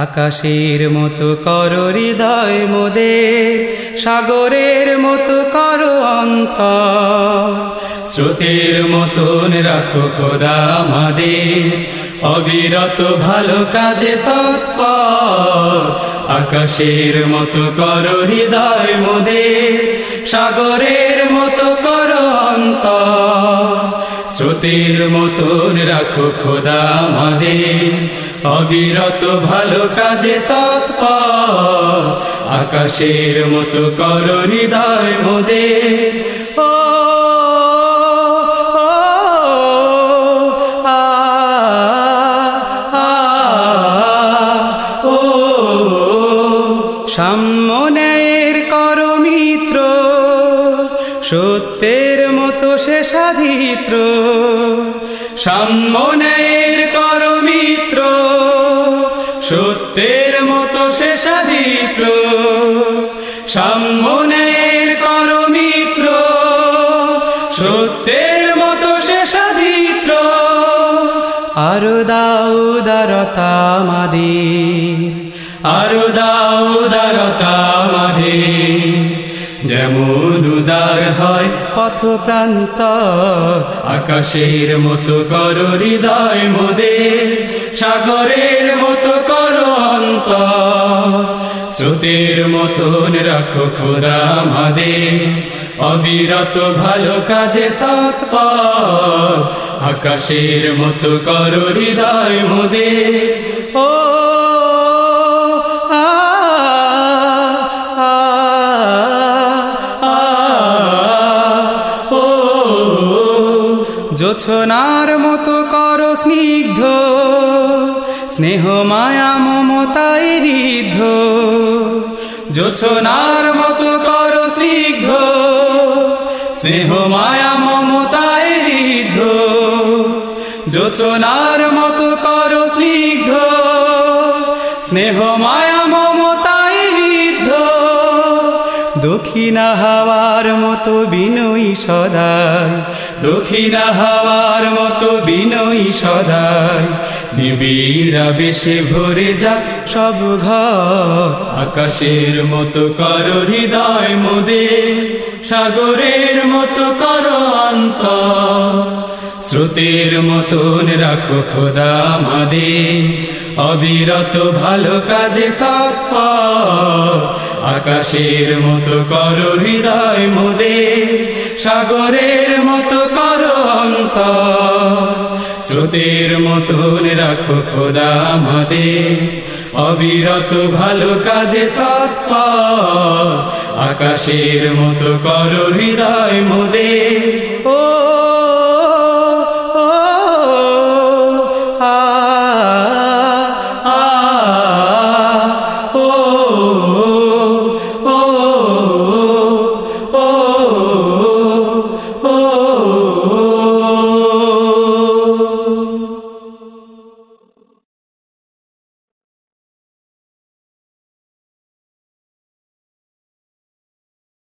আকাশের মতো কর হৃদয় মোদের, সাগরের মতো কর অন্ত স্রোতের মতন রাখো খোদা আমাদের, অবিরত ভালো কাজে তৎপর। আকাশের মতো কর হৃদয় মোদের, সাগরের স্রোতের মতন রাখো খোদা আমাদের। অবিরত ভালো কাজে তৎপর, আকাশের মতো কর হৃদয় মোদের। ও সামনের কর মিত্র, সত্যের সে সাধিত্র সামনের কর মিত্র সত্যের মতো সে সাধিত্র সামনের কর মিত্র সত্যের মতো সে সাধিত্র। আরও দাও দারতা আমাদের, আরও দাও দারতা আমাদের। যেমন উদার হয় পথ প্রান্ত আকাশের মতো কর হৃদয় মোদের, সাগরের মতো কর অন্ত স্রোতের মতন রাখো খোদা আমাদের, অবিরত ভালো কাজে তৎপর। আকাশের মতো কর হৃদয় মোদের, ও জোছনার মতো করো স্নিগ্ধ, স্নেহ মায়া মমতায় ঋদ্ধ। জোছনার মতো করো স্নিগ্ধ, স্নেহ মায়া মমতায় ঋদ্ধ। জোছনার মতো করো স্নিগ্ধ, স্নেহ মায়া মমতায় ঋদ্ধ। দক্ষিণা হাওয়ার মতো বিনয়ী সদাই দক্ষিণা হাওয়ার মতো বিনয়ী সদাই। নিবিড়া বেশে ভরে যাক সব ঘর। আকাশের মতো কর হৃদয় মোদের সাগরের মতো কর অন্তর। স্রোতের মতন রাখো খোদা আমাদের, অবিরত ভালো কাজে তৎপর। আকাশের মতো কর হৃদয় মোদের সাগরের মতো করন্ত স্রোতের মতন রাখো খোদা আমাদের। অবিরত ভালো কাজে তৎপর। আকাশের মতো কর হৃদয় মোদের।